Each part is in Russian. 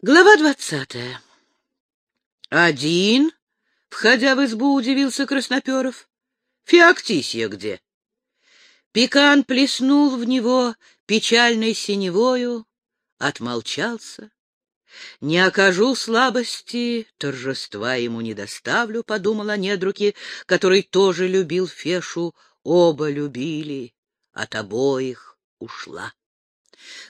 Глава двадцатая. Один, входя в избу, удивился Красноперов. Феоктисия где? Пекан плеснул в него печальной синевою, отмолчался. Не окажу слабости, торжества ему не доставлю, — подумала недруги, который тоже любил Фешу, оба любили, от обоих ушла.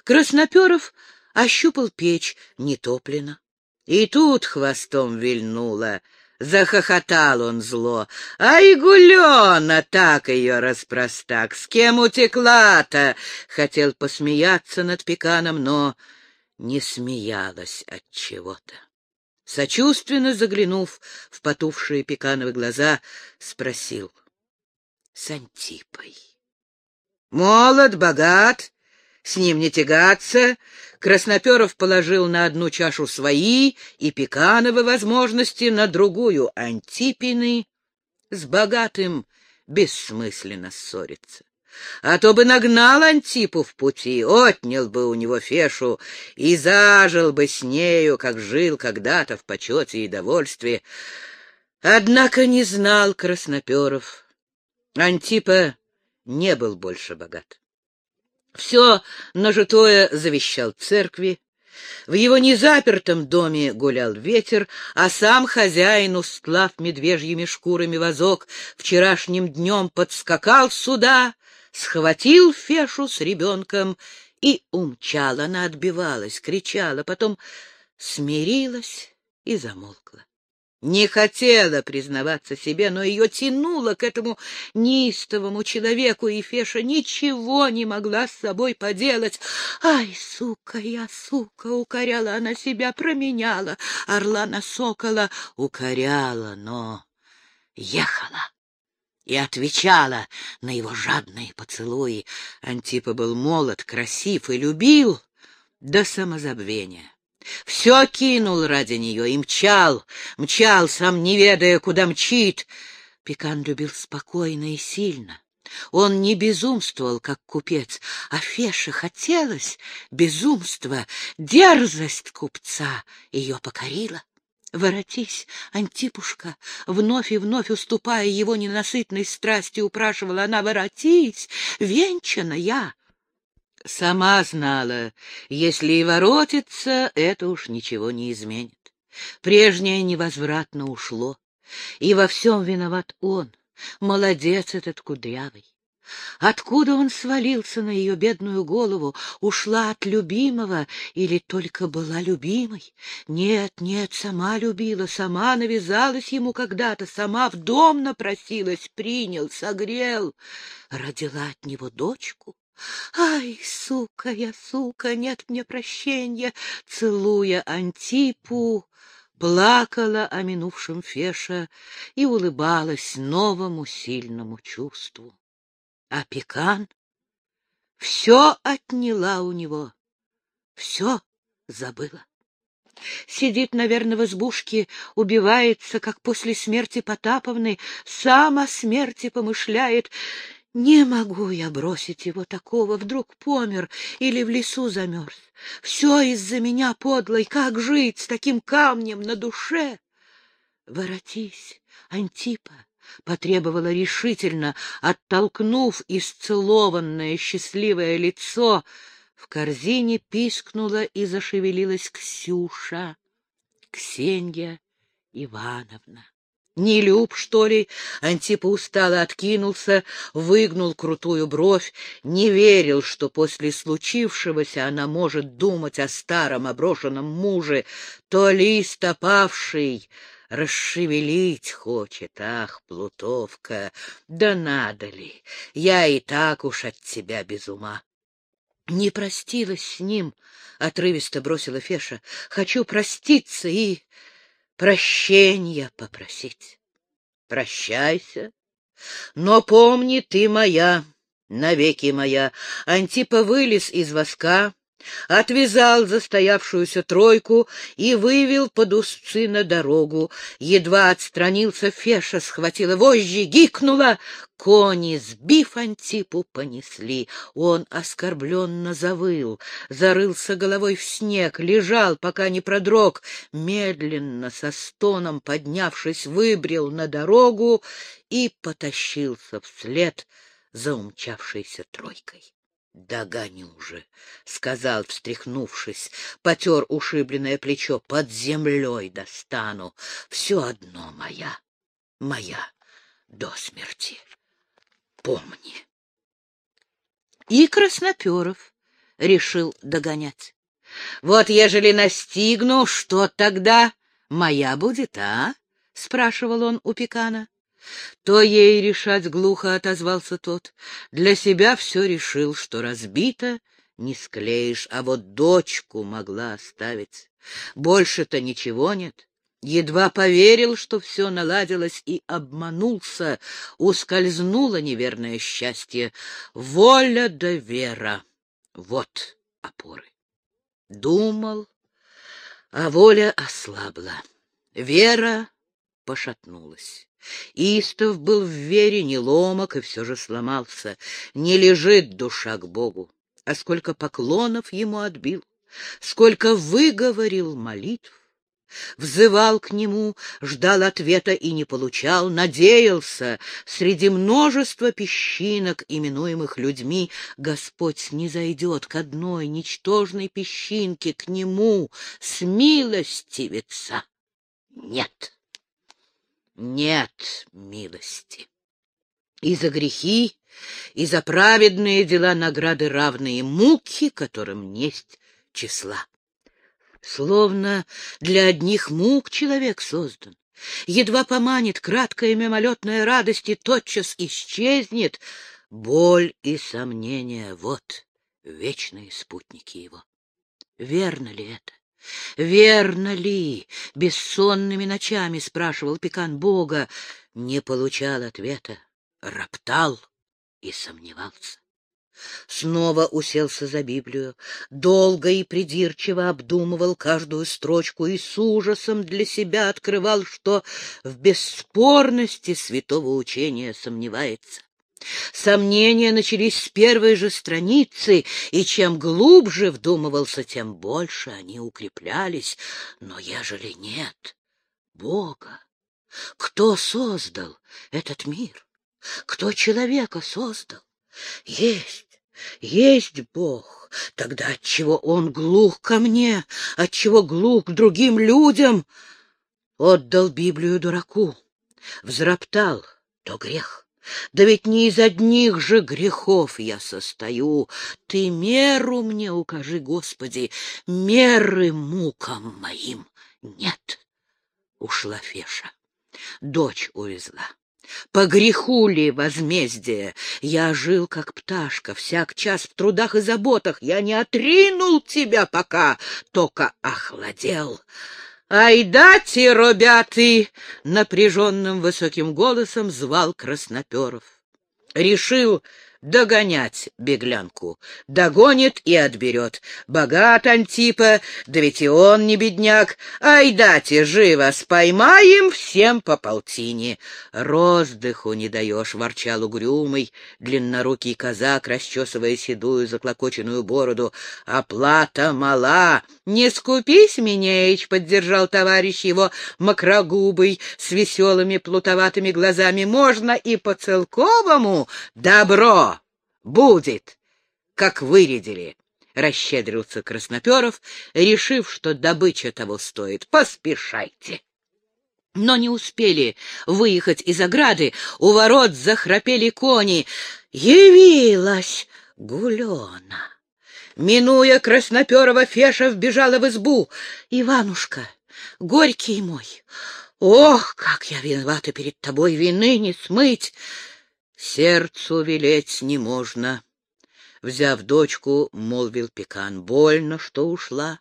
Красноперов ощупал печь, не топлено. И тут хвостом вильнуло, захохотал он зло. «Ай, гулена, так ее распростак! С кем утекла-то?» Хотел посмеяться над пеканом, но не смеялась от чего-то. Сочувственно заглянув в потухшие пекановые глаза, спросил. — С Антипой. — Молод, богат, с ним не тягаться. Красноперов положил на одну чашу свои и пекановы возможности, на другую — Антипины. С богатым бессмысленно ссориться. А то бы нагнал Антипу в пути, отнял бы у него Фешу и зажил бы с нею, как жил когда-то в почете и довольстве. Однако не знал Красноперов. Антипа не был больше богат. Все нажитое завещал церкви. В его незапертом доме гулял ветер, а сам хозяин, устлав медвежьими шкурами вазок, вчерашним днем подскакал сюда, схватил Фешу с ребенком и умчал. Она отбивалась, кричала, потом смирилась и замолкла. Не хотела признаваться себе, но ее тянуло к этому неистовому человеку, и Феша ничего не могла с собой поделать. «Ай, сука, я сука!» — укоряла она себя, променяла. Орла на сокола укоряла, но ехала и отвечала на его жадные поцелуи. Антипа был молод, красив и любил до самозабвения. Все кинул ради нее и мчал, мчал, сам не ведая, куда мчит. Пекан любил спокойно и сильно. Он не безумствовал, как купец, а Феше хотелось безумства, дерзость купца ее покорила. Воротись, Антипушка, вновь и вновь уступая его ненасытной страсти, упрашивала она, воротись, венчана я. Сама знала, если и воротится, это уж ничего не изменит. Прежнее невозвратно ушло, и во всем виноват он, молодец этот кудрявый. Откуда он свалился на ее бедную голову? Ушла от любимого или только была любимой? Нет, нет, сама любила, сама навязалась ему когда-то, сама в дом напросилась, принял, согрел, родила от него дочку. Ай, сука я, сука, нет мне прощения, целуя Антипу, плакала о минувшем Феша и улыбалась новому сильному чувству. А Пекан все отняла у него, все забыла. Сидит, наверное, в избушке, убивается, как после смерти Потаповны, сам о смерти помышляет. Не могу я бросить его такого, вдруг помер или в лесу замерз. Все из-за меня подлой, как жить с таким камнем на душе? Воротись, Антипа, — потребовала решительно, оттолкнув исцелованное счастливое лицо. В корзине пискнула и зашевелилась Ксюша, Ксенья Ивановна. Не люб, что ли? Антипа устало откинулся, выгнул крутую бровь, не верил, что после случившегося она может думать о старом оброшенном муже, то лист опавший расшевелить хочет. Ах, Плутовка, да надо ли, я и так уж от тебя без ума. Не простилась с ним, — отрывисто бросила Феша. Хочу проститься и прощения попросить. Прощайся, но помни, ты моя, навеки моя. Антипа вылез из воска, отвязал застоявшуюся тройку и вывел под узцы на дорогу. Едва отстранился Феша, схватила вожжи, гикнула. Кони, сбив Антипу, понесли. Он оскорбленно завыл, зарылся головой в снег, лежал, пока не продрог. Медленно, со стоном поднявшись, выбрел на дорогу и потащился вслед за умчавшейся тройкой. «Догоню же», — сказал, встряхнувшись, потер ушибленное плечо, «под землей достану. Все одно моя, моя до смерти. Помни». И Красноперов решил догонять. «Вот ежели настигну, что тогда моя будет, а?» — спрашивал он у Пекана. То ей решать глухо отозвался тот. Для себя все решил, что разбито не склеишь, а вот дочку могла оставить. Больше-то ничего нет. Едва поверил, что все наладилось, и обманулся, ускользнуло неверное счастье. Воля да вера — вот опоры. Думал, а воля ослабла. Вера пошатнулась. Истов был в вере неломок и все же сломался. Не лежит душа к Богу, а сколько поклонов ему отбил, сколько выговорил молитв. Взывал к нему, ждал ответа и не получал, надеялся. Среди множества песчинок, именуемых людьми, Господь не зайдет к одной ничтожной песчинке, к нему, смилостивится. Нет нет милости. И за грехи, и за праведные дела награды равные муки, которым несть числа. Словно для одних мук человек создан. Едва поманит краткая мимолетная радость и тотчас исчезнет. Боль и сомнения — вот вечные спутники его. Верно ли это? Верно ли? Бессонными ночами спрашивал Пекан Бога. Не получал ответа. Роптал и сомневался. Снова уселся за Библию, долго и придирчиво обдумывал каждую строчку и с ужасом для себя открывал, что в бесспорности святого учения сомневается. Сомнения начались с первой же страницы, и чем глубже вдумывался, тем больше они укреплялись. Но ежели нет Бога, кто создал этот мир? Кто человека создал? Есть, есть Бог. Тогда отчего он глух ко мне, отчего глух к другим людям? Отдал Библию дураку, взроптал, то грех. Да ведь не из одних же грехов я состою. Ты меру мне укажи, Господи, меры мукам моим нет. Ушла Феша, дочь увезла. По греху ли возмездие? Я жил, как пташка, всяк час в трудах и заботах. Я не отринул тебя пока, только охладел. «Айдате, робяты!» — напряженным высоким голосом звал Красноперов. Решил догонять беглянку. Догонит и отберет. Богат Антипа, да ведь и он не бедняк. Ай, дайте, живо, споймаем всем по полтине. Роздыху не даешь, ворчал угрюмый, длиннорукий казак, расчесывая седую заклокоченную бороду. Оплата мала. Не скупись, Минеич, поддержал товарищ его макрогубый с веселыми плутоватыми глазами. Можно и по целковому. Добро! Будет, как вырядили, — расщедрился Красноперов, решив, что добыча того стоит. Поспешайте. Но не успели выехать из ограды, у ворот захрапели кони. Явилась Гулена. Минуя Красноперова, Феша вбежала в избу. «Иванушка, горький мой, ох, как я виновата перед тобой, вины не смыть!» Сердцу велеть не можно. Взяв дочку, молвил Пекан, больно, что ушла.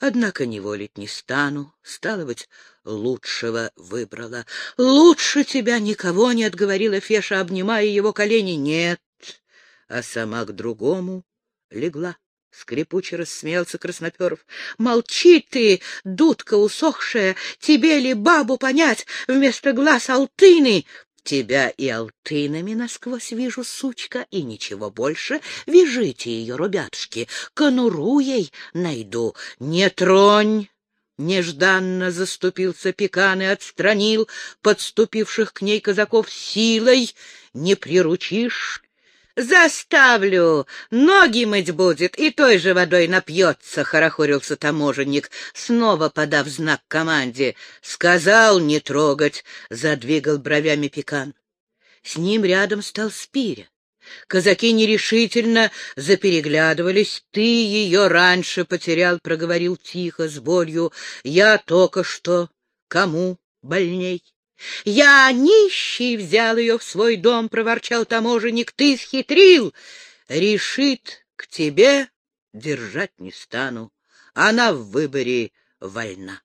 Однако не волить не стану, стало быть, лучшего выбрала. Лучше тебя никого не отговорила Феша, обнимая его колени. Нет, а сама к другому легла. Скрипуче рассмеялся Красноперов. — Молчи ты, дудка усохшая, тебе ли бабу понять вместо глаз алтыны? Тебя и алтынами насквозь вижу, сучка, и ничего больше. Вяжите ее, ребятушки, конуру ей найду. Не тронь! Нежданно заступился Пекан и отстранил подступивших к ней казаков силой. Не приручишь, Заставлю, ноги мыть будет и той же водой напьется, — хорохорился таможенник, снова подав знак команде. Сказал не трогать, — задвигал бровями пекан. С ним рядом стал Спиря. Казаки нерешительно запереглядывались. — Ты ее раньше потерял, — проговорил тихо, с болью. — Я только что. Кому больней? «Я нищий взял ее в свой дом», — проворчал таможенник. «Ты схитрил! Решит, к тебе держать не стану. Она в выборе вольна».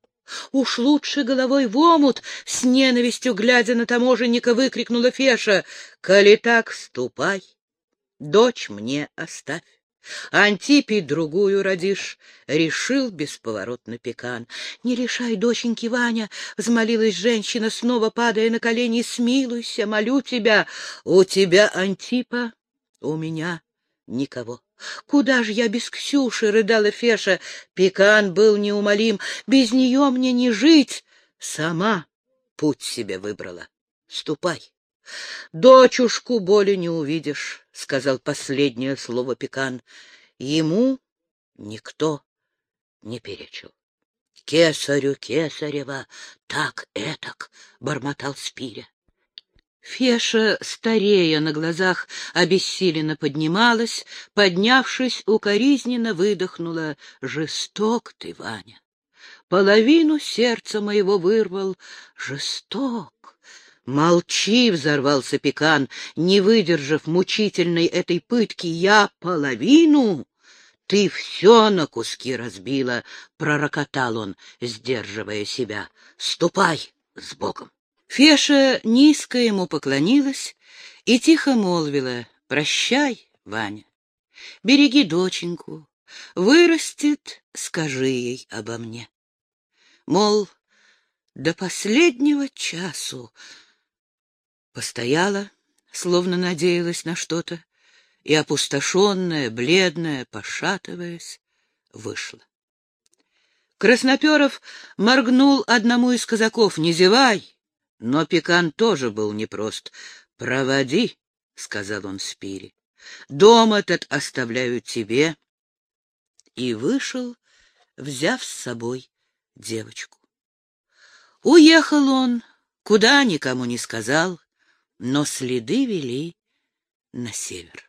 «Уж лучше головой в омут!» — с ненавистью, глядя на таможенника, выкрикнула Феша. «Коли так, ступай, дочь мне оставь». Антипий другую родишь, — решил бесповоротно пекан. — Не решай, доченьки Ваня, — взмолилась женщина, снова падая на колени, — смилуйся, молю тебя. У тебя Антипа, у меня никого. Куда же я без Ксюши, — рыдала Феша. Пекан был неумолим. Без нее мне не жить. Сама путь себе выбрала. Ступай. Дочушку боли не увидишь, — сказал последнее слово Пекан. Ему никто не перечил. — Кесарю Кесарева, так этак, — бормотал Спиря. Феша, старея на глазах, обессиленно поднималась, поднявшись, укоризненно выдохнула. — Жесток ты, Ваня! Половину сердца моего вырвал. Жесток! «Молчи!» — взорвался Пекан, не выдержав мучительной этой пытки. «Я половину!» «Ты все на куски разбила!» — пророкотал он, сдерживая себя. «Ступай с Богом!» Феша низко ему поклонилась и тихо молвила. «Прощай, Ваня, береги доченьку, вырастет, скажи ей обо мне». Мол, до последнего часу Постояла, словно надеялась на что-то, и, опустошенная, бледная, пошатываясь, вышла. Красноперов моргнул одному из казаков. «Не зевай!» Но Пекан тоже был непрост. «Проводи», — сказал он Спире. «Дом этот оставляю тебе». И вышел, взяв с собой девочку. Уехал он, куда никому не сказал, но следы вели на север.